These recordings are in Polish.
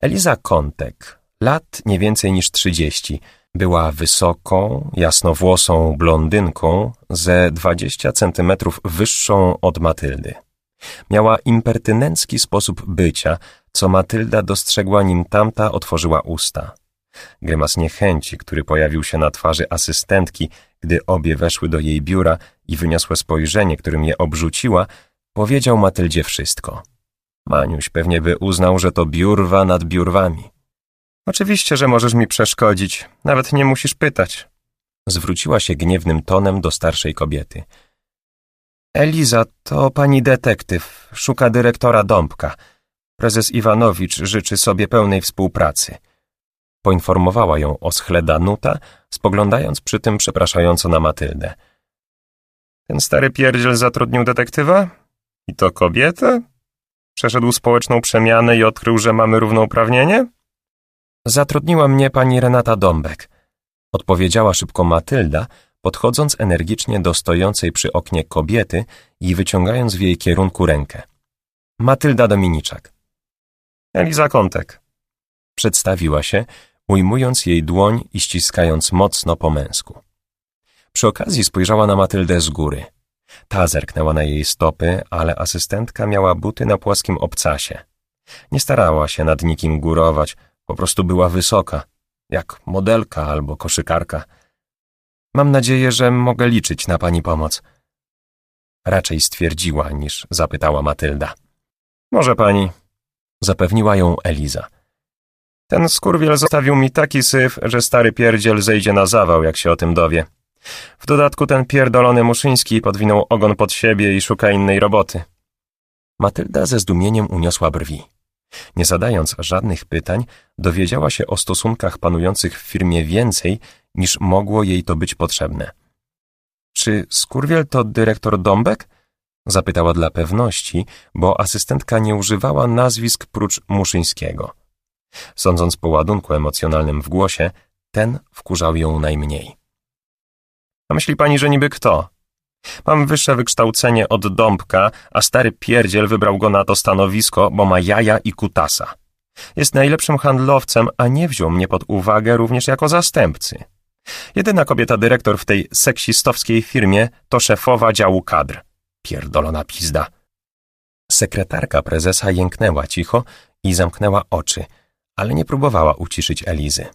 Eliza Kontek, lat nie więcej niż trzydzieści, była wysoką, jasnowłosą blondynką ze dwadzieścia centymetrów wyższą od Matyldy. Miała impertynencki sposób bycia, co Matylda dostrzegła nim tamta otworzyła usta. Grymas niechęci, który pojawił się na twarzy asystentki, gdy obie weszły do jej biura i wyniosłe spojrzenie, którym je obrzuciła, powiedział Matyldzie wszystko. Maniuś pewnie by uznał, że to biurwa nad biurwami. Oczywiście, że możesz mi przeszkodzić, nawet nie musisz pytać. Zwróciła się gniewnym tonem do starszej kobiety. Eliza, to pani detektyw, szuka dyrektora Dąbka. Prezes Iwanowicz życzy sobie pełnej współpracy. Poinformowała ją o schle Danuta, spoglądając przy tym przepraszająco na Matyldę. Ten stary pierdziel zatrudnił detektywa? I to kobietę? Przeszedł społeczną przemianę i odkrył, że mamy równouprawnienie? Zatrudniła mnie pani Renata Dąbek. Odpowiedziała szybko Matylda, podchodząc energicznie do stojącej przy oknie kobiety i wyciągając w jej kierunku rękę. Matylda Dominiczak. Eliza Kontek. Przedstawiła się, ujmując jej dłoń i ściskając mocno po męsku. Przy okazji spojrzała na Matyldę z góry. Ta zerknęła na jej stopy, ale asystentka miała buty na płaskim obcasie. Nie starała się nad nikim górować, po prostu była wysoka, jak modelka albo koszykarka. Mam nadzieję, że mogę liczyć na pani pomoc. Raczej stwierdziła, niż zapytała Matylda. Może pani, zapewniła ją Eliza. Ten skurwiel zostawił mi taki syf, że stary pierdziel zejdzie na zawał, jak się o tym dowie. W dodatku ten pierdolony Muszyński podwinął ogon pod siebie i szuka innej roboty. Matylda ze zdumieniem uniosła brwi. Nie zadając żadnych pytań, dowiedziała się o stosunkach panujących w firmie więcej, niż mogło jej to być potrzebne. Czy Skurwiel to dyrektor Dąbek? Zapytała dla pewności, bo asystentka nie używała nazwisk prócz Muszyńskiego. Sądząc po ładunku emocjonalnym w głosie, ten wkurzał ją najmniej. A myśli pani, że niby kto? Mam wyższe wykształcenie od Dąbka, a stary pierdziel wybrał go na to stanowisko, bo ma jaja i kutasa. Jest najlepszym handlowcem, a nie wziął mnie pod uwagę również jako zastępcy. Jedyna kobieta dyrektor w tej seksistowskiej firmie to szefowa działu kadr. Pierdolona pizda. Sekretarka prezesa jęknęła cicho i zamknęła oczy, ale nie próbowała uciszyć Elizy.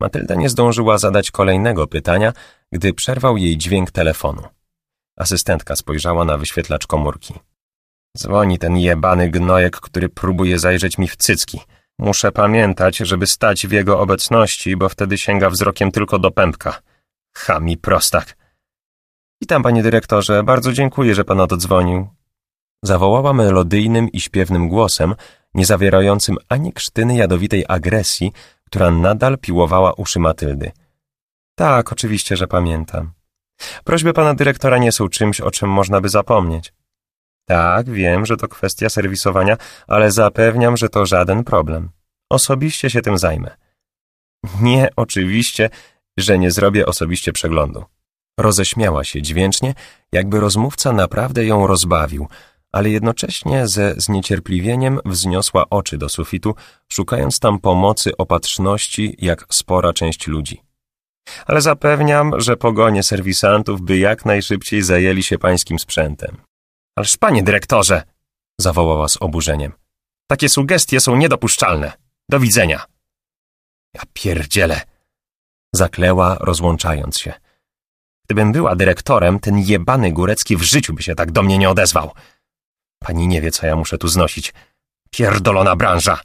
Matylda nie zdążyła zadać kolejnego pytania, gdy przerwał jej dźwięk telefonu. Asystentka spojrzała na wyświetlacz komórki. Dzwoni ten jebany gnojek, który próbuje zajrzeć mi w cycki. Muszę pamiętać, żeby stać w jego obecności, bo wtedy sięga wzrokiem tylko do pępka. Chami prostak. Witam, panie dyrektorze, bardzo dziękuję, że pan oddzwonił. Zawołała melodyjnym i śpiewnym głosem, nie zawierającym ani krztyny jadowitej agresji, która nadal piłowała uszy Matyldy. Tak, oczywiście, że pamiętam. Prośby pana dyrektora nie są czymś, o czym można by zapomnieć. Tak, wiem, że to kwestia serwisowania, ale zapewniam, że to żaden problem. Osobiście się tym zajmę. Nie, oczywiście, że nie zrobię osobiście przeglądu. Roześmiała się dźwięcznie, jakby rozmówca naprawdę ją rozbawił, ale jednocześnie ze zniecierpliwieniem wzniosła oczy do sufitu, szukając tam pomocy opatrzności jak spora część ludzi. Ale zapewniam, że pogonie serwisantów by jak najszybciej zajęli się pańskim sprzętem. Ależ panie dyrektorze! zawołała z oburzeniem. Takie sugestie są niedopuszczalne. Do widzenia. Ja pierdzielę! Zakleła, rozłączając się. Gdybym była dyrektorem, ten jebany Górecki w życiu by się tak do mnie nie odezwał. Pani nie wie, co ja muszę tu znosić. Pierdolona branża.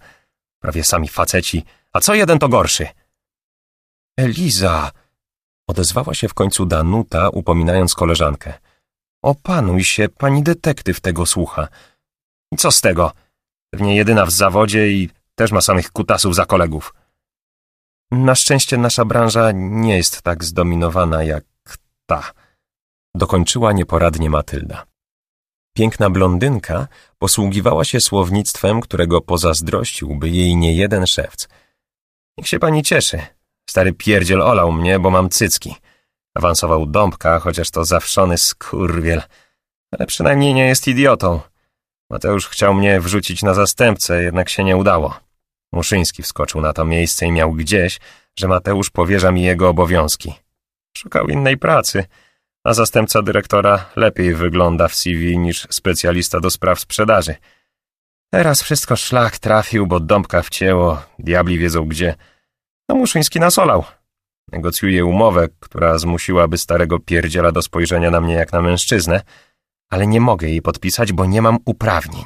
Prawie sami faceci. A co jeden to gorszy? Eliza! Odezwała się w końcu Danuta, upominając koleżankę. Opanuj się, pani detektyw tego słucha. I co z tego? Pewnie jedyna w zawodzie i też ma samych kutasów za kolegów. Na szczęście nasza branża nie jest tak zdominowana jak ta. Dokończyła nieporadnie Matylda. Piękna blondynka posługiwała się słownictwem, którego pozazdrościłby jej niejeden szewc. Niech się pani cieszy. Stary pierdziel olał mnie, bo mam cycki. Awansował Dąbka, chociaż to zawszony skurwiel. Ale przynajmniej nie jest idiotą. Mateusz chciał mnie wrzucić na zastępcę, jednak się nie udało. Muszyński wskoczył na to miejsce i miał gdzieś, że Mateusz powierza mi jego obowiązki. Szukał innej pracy, a zastępca dyrektora lepiej wygląda w CV niż specjalista do spraw sprzedaży. Teraz wszystko szlak trafił, bo dąbka wcięło, diabli wiedzą gdzie. No Muszyński nasolał. Negocjuje umowę, która zmusiłaby starego pierdziela do spojrzenia na mnie jak na mężczyznę, ale nie mogę jej podpisać, bo nie mam uprawnień.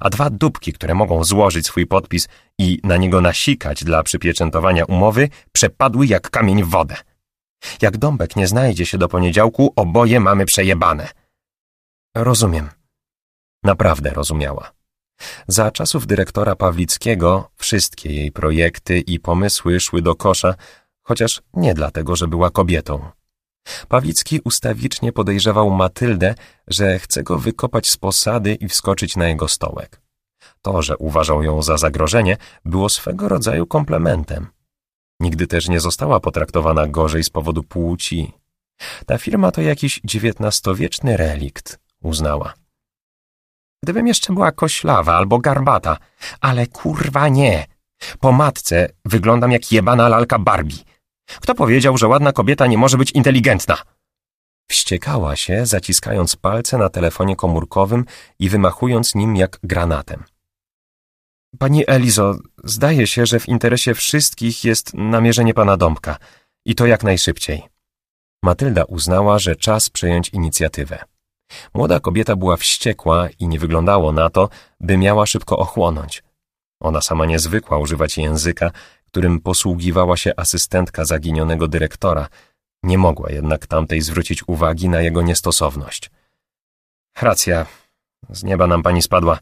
A dwa dupki, które mogą złożyć swój podpis i na niego nasikać dla przypieczętowania umowy, przepadły jak kamień w wodę. Jak Dąbek nie znajdzie się do poniedziałku, oboje mamy przejebane. Rozumiem. Naprawdę rozumiała. Za czasów dyrektora Pawlickiego wszystkie jej projekty i pomysły szły do kosza, chociaż nie dlatego, że była kobietą. Pawlicki ustawicznie podejrzewał Matyldę, że chce go wykopać z posady i wskoczyć na jego stołek. To, że uważał ją za zagrożenie, było swego rodzaju komplementem. Nigdy też nie została potraktowana gorzej z powodu płci. Ta firma to jakiś dziewiętnastowieczny relikt, uznała. Gdybym jeszcze była koślawa albo garbata, ale kurwa nie. Po matce wyglądam jak jebana lalka Barbie. Kto powiedział, że ładna kobieta nie może być inteligentna? Wściekała się, zaciskając palce na telefonie komórkowym i wymachując nim jak granatem. Pani Elizo, zdaje się, że w interesie wszystkich jest namierzenie pana Dąbka i to jak najszybciej. Matylda uznała, że czas przejąć inicjatywę. Młoda kobieta była wściekła i nie wyglądało na to, by miała szybko ochłonąć. Ona sama nie zwykła używać języka, którym posługiwała się asystentka zaginionego dyrektora, nie mogła jednak tamtej zwrócić uwagi na jego niestosowność. Racja, z nieba nam pani spadła.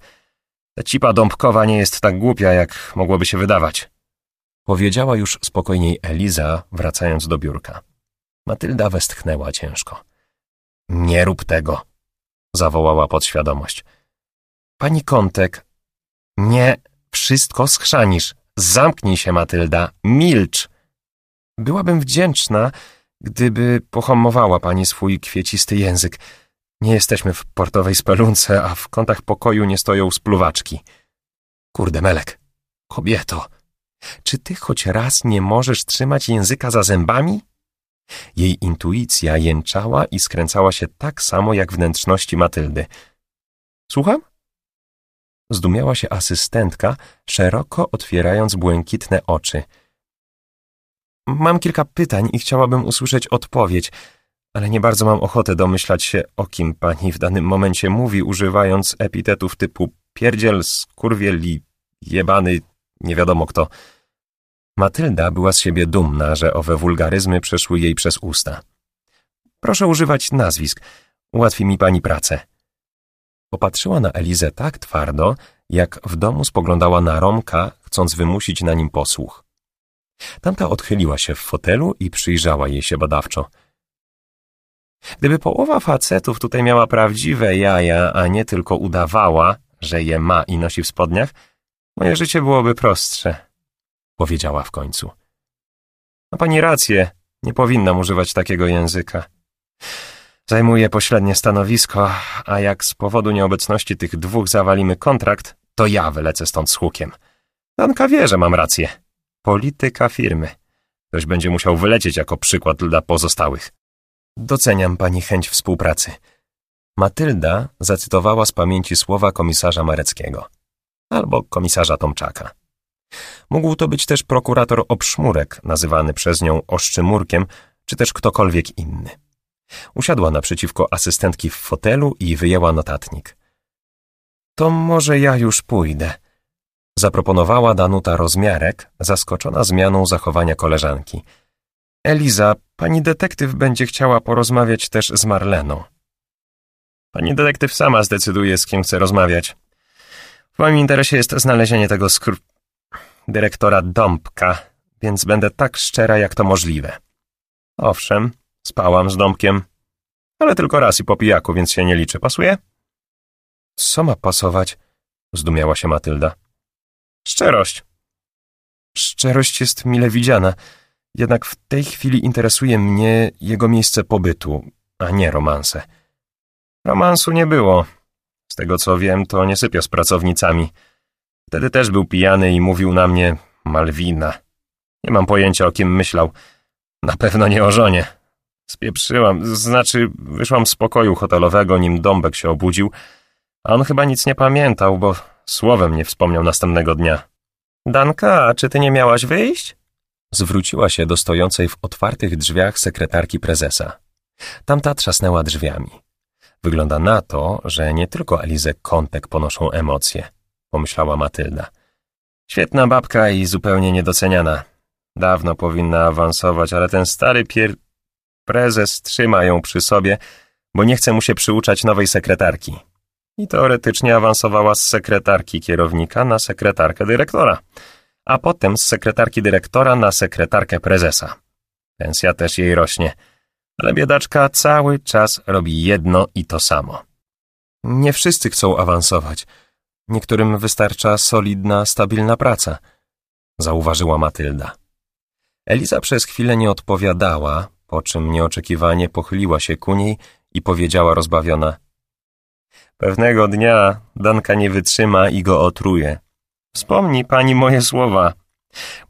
Ta cipa dąbkowa nie jest tak głupia, jak mogłoby się wydawać. Powiedziała już spokojniej Eliza, wracając do biurka. Matylda westchnęła ciężko. Nie rób tego, zawołała podświadomość. Pani Kontek, nie, wszystko schrzanisz. Zamknij się, Matylda, milcz. Byłabym wdzięczna, gdyby pohamowała pani swój kwiecisty język. Nie jesteśmy w portowej spelunce, a w kątach pokoju nie stoją spluwaczki. Kurde, Melek, kobieto, czy ty choć raz nie możesz trzymać języka za zębami? Jej intuicja jęczała i skręcała się tak samo jak wnętrzności Matyldy. Słucham? Zdumiała się asystentka, szeroko otwierając błękitne oczy. Mam kilka pytań i chciałabym usłyszeć odpowiedź, ale nie bardzo mam ochotę domyślać się, o kim pani w danym momencie mówi, używając epitetów typu pierdziel, skurwiel i jebany, nie wiadomo kto. Matylda była z siebie dumna, że owe wulgaryzmy przeszły jej przez usta. Proszę używać nazwisk, ułatwi mi pani pracę. Popatrzyła na Elizę tak twardo, jak w domu spoglądała na Romka, chcąc wymusić na nim posłuch. Tamta odchyliła się w fotelu i przyjrzała jej się badawczo. Gdyby połowa facetów tutaj miała prawdziwe jaja, a nie tylko udawała, że je ma i nosi w spodniach, moje życie byłoby prostsze, powiedziała w końcu. Ma pani rację, nie powinnam używać takiego języka. Zajmuję pośrednie stanowisko, a jak z powodu nieobecności tych dwóch zawalimy kontrakt, to ja wylecę stąd z hukiem. Danka wie, że mam rację. Polityka firmy. Ktoś będzie musiał wylecieć jako przykład dla pozostałych. Doceniam pani chęć współpracy. Matylda zacytowała z pamięci słowa komisarza Mareckiego. Albo komisarza Tomczaka. Mógł to być też prokurator Obszmurek, nazywany przez nią Oszczymurkiem, czy też ktokolwiek inny. Usiadła naprzeciwko asystentki w fotelu i wyjęła notatnik. To może ja już pójdę, zaproponowała Danuta rozmiarek, zaskoczona zmianą zachowania koleżanki. Eliza, pani detektyw będzie chciała porozmawiać też z Marleną. Pani detektyw sama zdecyduje, z kim chce rozmawiać. W moim interesie jest znalezienie tego skr... dyrektora Dąbka, więc będę tak szczera, jak to możliwe. Owszem, spałam z Dąbkiem, ale tylko raz i po pijaku, więc się nie liczy. Pasuje? Co ma pasować? Zdumiała się Matylda. Szczerość. Szczerość jest mile widziana, jednak w tej chwili interesuje mnie jego miejsce pobytu, a nie romanse. Romansu nie było. Z tego co wiem, to nie sypia z pracownicami. Wtedy też był pijany i mówił na mnie Malwina. Nie mam pojęcia, o kim myślał. Na pewno nie o żonie. Spieprzyłam, znaczy wyszłam z pokoju hotelowego, nim Dąbek się obudził, a on chyba nic nie pamiętał, bo słowem nie wspomniał następnego dnia. Danka, czy ty nie miałaś wyjść? Zwróciła się do stojącej w otwartych drzwiach sekretarki prezesa. Tamta trzasnęła drzwiami. Wygląda na to, że nie tylko Elizę Kontek ponoszą emocje, pomyślała Matylda. Świetna babka i zupełnie niedoceniana. Dawno powinna awansować, ale ten stary pier... prezes trzyma ją przy sobie, bo nie chce mu się przyuczać nowej sekretarki. I teoretycznie awansowała z sekretarki kierownika na sekretarkę dyrektora, a potem z sekretarki dyrektora na sekretarkę prezesa. Pensja też jej rośnie, ale biedaczka cały czas robi jedno i to samo. Nie wszyscy chcą awansować. Niektórym wystarcza solidna, stabilna praca, zauważyła Matylda. Eliza przez chwilę nie odpowiadała, po czym nieoczekiwanie pochyliła się ku niej i powiedziała rozbawiona. Pewnego dnia Danka nie wytrzyma i go otruje. Wspomni pani moje słowa.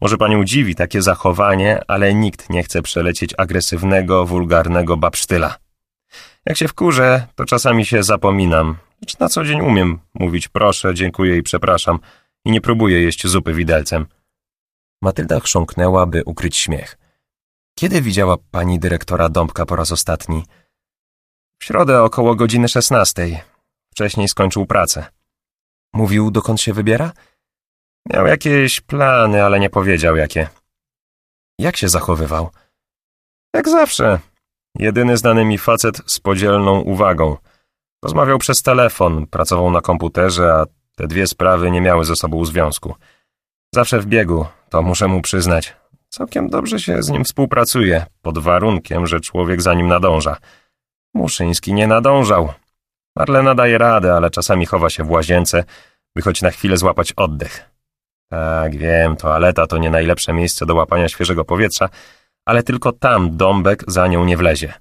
Może panią dziwi takie zachowanie, ale nikt nie chce przelecieć agresywnego, wulgarnego babsztyla. Jak się wkurzę, to czasami się zapominam, lecz na co dzień umiem mówić proszę, dziękuję i przepraszam i nie próbuję jeść zupy widelcem. Matylda chrząknęła, by ukryć śmiech. Kiedy widziała pani dyrektora Dąbka po raz ostatni? W środę około godziny szesnastej. Wcześniej skończył pracę. Mówił, dokąd się wybiera? Miał jakieś plany, ale nie powiedział jakie. Jak się zachowywał? Jak zawsze. Jedyny znany mi facet z podzielną uwagą. Rozmawiał przez telefon, pracował na komputerze, a te dwie sprawy nie miały ze sobą związku. Zawsze w biegu, to muszę mu przyznać. Całkiem dobrze się z nim współpracuje, pod warunkiem, że człowiek za nim nadąża. Muszyński nie nadążał. Marlena daje radę, ale czasami chowa się w łazience, by choć na chwilę złapać oddech. Tak, wiem, toaleta to nie najlepsze miejsce do łapania świeżego powietrza, ale tylko tam dąbek za nią nie wlezie.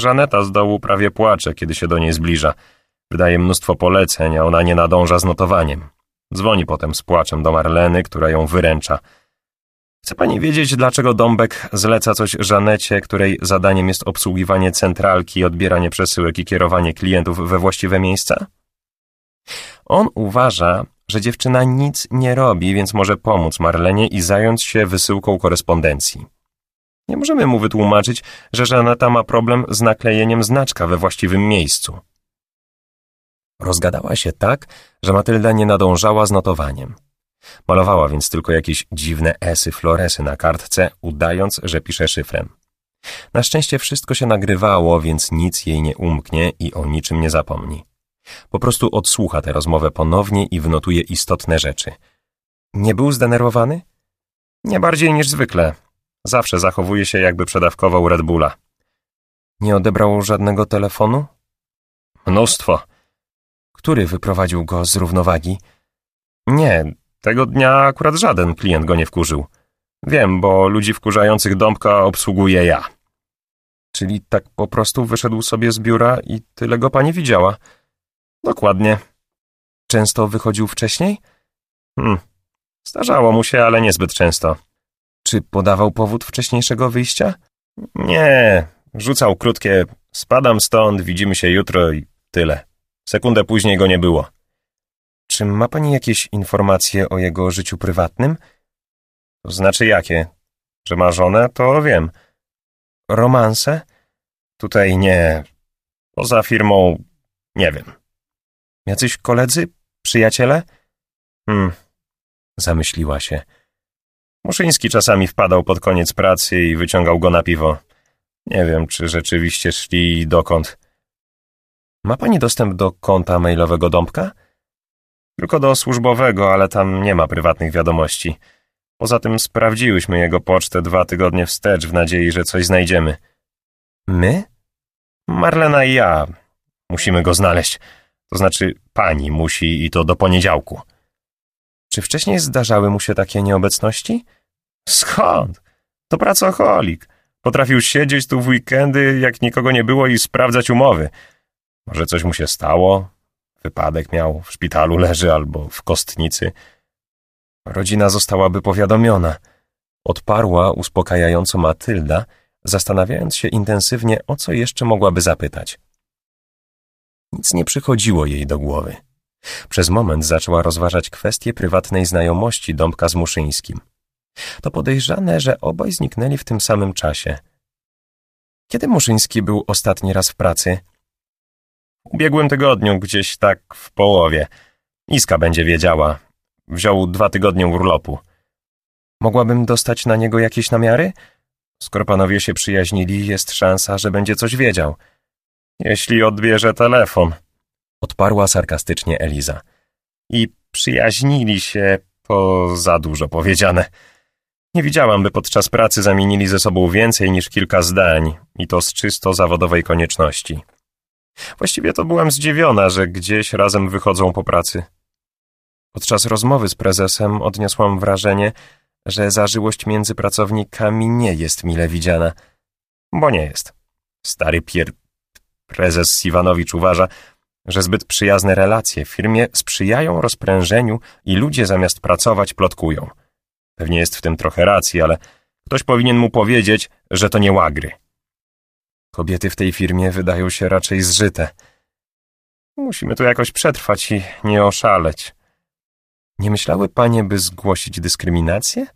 Żaneta z dołu prawie płacze, kiedy się do niej zbliża. Wydaje mnóstwo poleceń, a ona nie nadąża z notowaniem. Dzwoni potem z płaczem do Marleny, która ją wyręcza. Chce pani wiedzieć, dlaczego Dąbek zleca coś Żanecie, której zadaniem jest obsługiwanie centralki, odbieranie przesyłek i kierowanie klientów we właściwe miejsca? On uważa, że dziewczyna nic nie robi, więc może pomóc Marlenie i zająć się wysyłką korespondencji. Nie możemy mu wytłumaczyć, że Żaneta ma problem z naklejeniem znaczka we właściwym miejscu. Rozgadała się tak, że Matylda nie nadążała z notowaniem. Malowała więc tylko jakieś dziwne esy, floresy na kartce, udając, że pisze szyfrem. Na szczęście wszystko się nagrywało, więc nic jej nie umknie i o niczym nie zapomni. Po prostu odsłucha tę rozmowę ponownie i wnotuje istotne rzeczy. Nie był zdenerwowany? Nie bardziej niż zwykle. Zawsze zachowuje się, jakby przedawkował Red Bulla. Nie odebrał żadnego telefonu? Mnóstwo. Który wyprowadził go z równowagi? Nie, tego dnia akurat żaden klient go nie wkurzył. Wiem, bo ludzi wkurzających Dąbka obsługuję ja. Czyli tak po prostu wyszedł sobie z biura i tyle go pani widziała? Dokładnie. Często wychodził wcześniej? Hmm. Zdarzało mu się, ale niezbyt często. Czy podawał powód wcześniejszego wyjścia? Nie. Rzucał krótkie spadam stąd, widzimy się jutro i tyle. Sekundę później go nie było. Czy ma pani jakieś informacje o jego życiu prywatnym? To znaczy jakie? Że ma żonę, to wiem. Romanse? Tutaj nie. Poza firmą nie wiem. Jacyś koledzy? Przyjaciele? Hmm. Zamyśliła się. Muszyński czasami wpadał pod koniec pracy i wyciągał go na piwo. Nie wiem, czy rzeczywiście szli i dokąd. Ma pani dostęp do konta mailowego Dąbka? Tylko do służbowego, ale tam nie ma prywatnych wiadomości. Poza tym sprawdziłyśmy jego pocztę dwa tygodnie wstecz w nadziei, że coś znajdziemy. My? Marlena i ja. Musimy go znaleźć. To znaczy, pani musi i to do poniedziałku. Czy wcześniej zdarzały mu się takie nieobecności? Skąd? To pracocholik. Potrafił siedzieć tu w weekendy, jak nikogo nie było i sprawdzać umowy. Może coś mu się stało? Wypadek miał, w szpitalu leży albo w kostnicy. Rodzina zostałaby powiadomiona. Odparła uspokajająco Matylda, zastanawiając się intensywnie, o co jeszcze mogłaby zapytać. Nic nie przychodziło jej do głowy. Przez moment zaczęła rozważać kwestię prywatnej znajomości Dąbka z Muszyńskim. To podejrzane, że obaj zniknęli w tym samym czasie. Kiedy Muszyński był ostatni raz w pracy? W ubiegłym tygodniu, gdzieś tak w połowie. Iska będzie wiedziała. Wziął dwa tygodnie urlopu. Mogłabym dostać na niego jakieś namiary? Skoro panowie się przyjaźnili, jest szansa, że będzie coś wiedział. Jeśli odbierze telefon, odparła sarkastycznie Eliza. I przyjaźnili się, to za dużo powiedziane. Nie widziałam, by podczas pracy zamienili ze sobą więcej niż kilka zdań, i to z czysto zawodowej konieczności. Właściwie to byłam zdziwiona, że gdzieś razem wychodzą po pracy. Podczas rozmowy z prezesem odniosłam wrażenie, że zażyłość między pracownikami nie jest mile widziana. Bo nie jest. Stary pier... Prezes Siwanowicz uważa, że zbyt przyjazne relacje w firmie sprzyjają rozprężeniu i ludzie zamiast pracować plotkują. Pewnie jest w tym trochę racji, ale ktoś powinien mu powiedzieć, że to nie łagry. Kobiety w tej firmie wydają się raczej zżyte. Musimy tu jakoś przetrwać i nie oszaleć. Nie myślały panie, by zgłosić dyskryminację?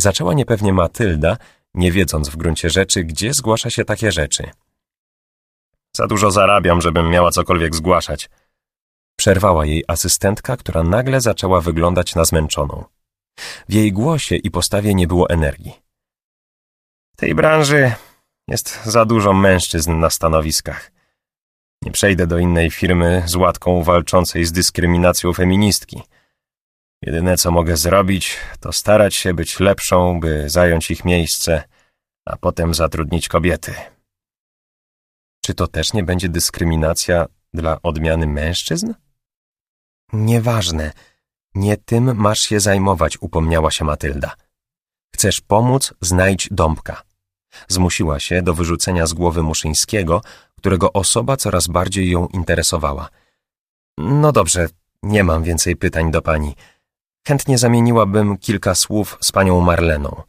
Zaczęła niepewnie Matylda, nie wiedząc w gruncie rzeczy, gdzie zgłasza się takie rzeczy. Za dużo zarabiam, żebym miała cokolwiek zgłaszać. Przerwała jej asystentka, która nagle zaczęła wyglądać na zmęczoną. W jej głosie i postawie nie było energii. W tej branży jest za dużo mężczyzn na stanowiskach. Nie przejdę do innej firmy z łatką walczącej z dyskryminacją feministki. Jedyne, co mogę zrobić, to starać się być lepszą, by zająć ich miejsce, a potem zatrudnić kobiety. Czy to też nie będzie dyskryminacja dla odmiany mężczyzn? Nieważne. Nie tym masz się zajmować, upomniała się Matylda. Chcesz pomóc, znajdź Dąbka. Zmusiła się do wyrzucenia z głowy Muszyńskiego, którego osoba coraz bardziej ją interesowała. No dobrze, nie mam więcej pytań do pani. Chętnie zamieniłabym kilka słów z panią Marleną.